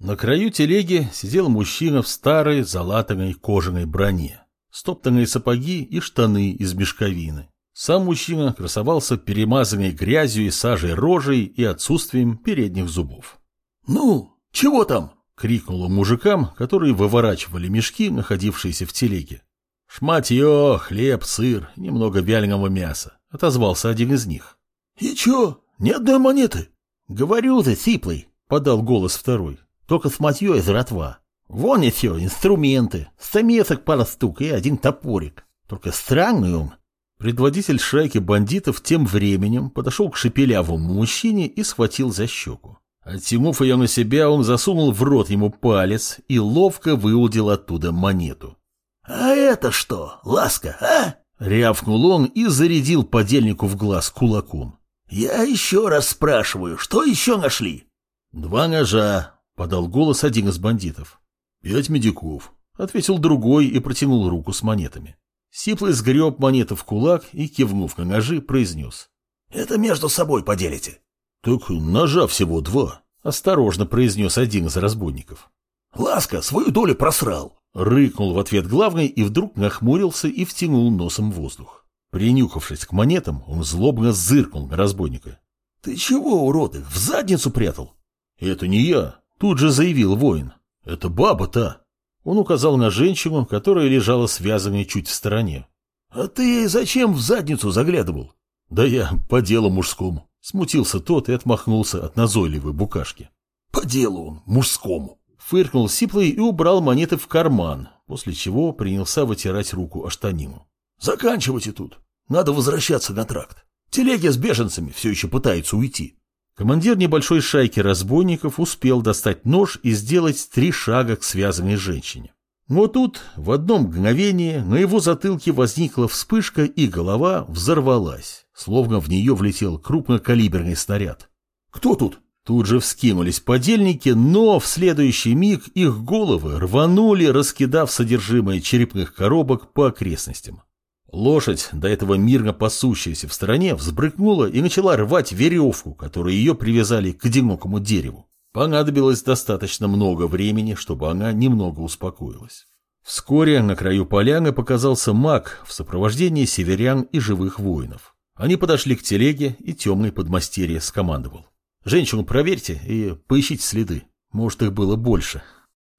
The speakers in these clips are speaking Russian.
На краю телеги сидел мужчина в старой залатанной кожаной броне, стоптанные сапоги и штаны из мешковины. Сам мужчина красовался перемазанной грязью и сажей рожей и отсутствием передних зубов. «Ну, чего там?» — крикнул он мужикам, которые выворачивали мешки, находившиеся в телеге. «Шматье, хлеб, сыр, немного вяленого мяса», — отозвался один из них. «И чё, ни одной монеты?» «Говорю ты, сиплый», — подал голос второй. Только сматье из ротва. Вон и все, инструменты, стамесок пара стук и один топорик. Только странный он. Предводитель шайки бандитов тем временем подошел к шепелявому мужчине и схватил за щеку. Оттянув ее на себя, он засунул в рот ему палец и ловко выудил оттуда монету. «А это что, ласка, а?» Рявкнул он и зарядил подельнику в глаз кулаком. «Я еще раз спрашиваю, что еще нашли?» «Два ножа, Подал голос один из бандитов. «Пять медиков», — ответил другой и протянул руку с монетами. Сиплый сгреб монеты в кулак и, кивнув на ножи, произнес. «Это между собой поделите». «Так ножа всего два», — осторожно произнес один из разбойников. «Ласка свою долю просрал», — рыкнул в ответ главный и вдруг нахмурился и втянул носом воздух. Принюхавшись к монетам, он злобно зыркнул на разбойника. «Ты чего, урод, их в задницу прятал?» «Это не я», Тут же заявил воин. «Это баба-то!» Он указал на женщину, которая лежала связанной чуть в стороне. «А ты зачем в задницу заглядывал?» «Да я по делу мужскому». Смутился тот и отмахнулся от назойливой букашки. «По делу он, мужскому!» Фыркнул Сиплый и убрал монеты в карман, после чего принялся вытирать руку о штанину. «Заканчивайте тут. Надо возвращаться на тракт. Телеги с беженцами все еще пытаются уйти». Командир небольшой шайки разбойников успел достать нож и сделать три шага к связанной женщине. Но тут в одно мгновение на его затылке возникла вспышка, и голова взорвалась, словно в нее влетел крупнокалиберный снаряд. «Кто тут?» Тут же вскинулись подельники, но в следующий миг их головы рванули, раскидав содержимое черепных коробок по окрестностям. Лошадь, до этого мирно пасущаяся в стороне, взбрыкнула и начала рвать веревку, которую ее привязали к одинокому дереву. Понадобилось достаточно много времени, чтобы она немного успокоилась. Вскоре на краю поляны показался маг в сопровождении северян и живых воинов. Они подошли к телеге, и темный подмастерье скомандовал. «Женщину проверьте и поищите следы. Может, их было больше».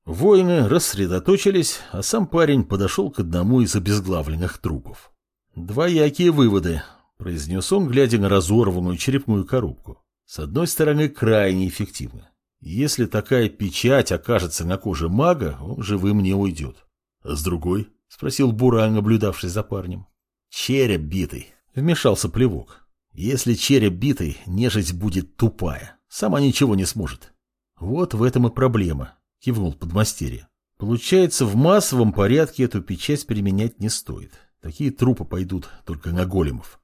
Воины рассредоточились, а сам парень подошел к одному из обезглавленных трупов. «Двоякие выводы», — произнес он, глядя на разорванную черепную коробку. «С одной стороны, крайне эффективно. Если такая печать окажется на коже мага, он живым не уйдет. А с другой?» — спросил Буран, наблюдавший за парнем. «Череп битый», — вмешался плевок. «Если череп битый, нежить будет тупая. Сама ничего не сможет. Вот в этом и проблема. — кивнул подмастерье. «Получается, в массовом порядке эту печать применять не стоит. Такие трупы пойдут только на големов».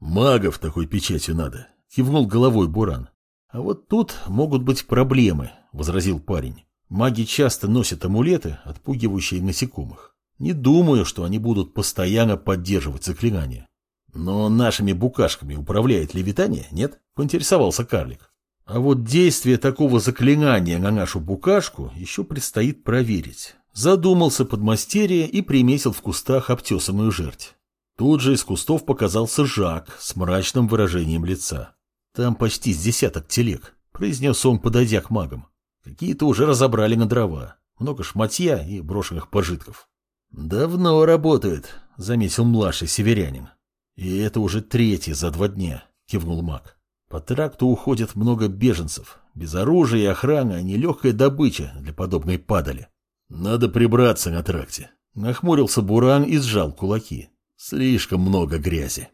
«Магов такой печати надо», — кивнул головой Буран. «А вот тут могут быть проблемы», — возразил парень. «Маги часто носят амулеты, отпугивающие насекомых. Не думаю, что они будут постоянно поддерживать заклинания». «Но нашими букашками управляет левитание, нет?» — поинтересовался карлик. А вот действие такого заклинания на нашу букашку еще предстоит проверить. Задумался подмастерье и приметил в кустах обтесанную жерть. Тут же из кустов показался Жак с мрачным выражением лица. «Там почти с десяток телег», — произнес он, подойдя к магам. «Какие-то уже разобрали на дрова. Много шматья и брошенных пожитков». «Давно работают», — заметил младший северянин. «И это уже третий за два дня», — кивнул маг. По тракту уходит много беженцев. Без оружия и охраны они легкая добыча для подобной падали. Надо прибраться на тракте. Нахмурился Буран и сжал кулаки. Слишком много грязи.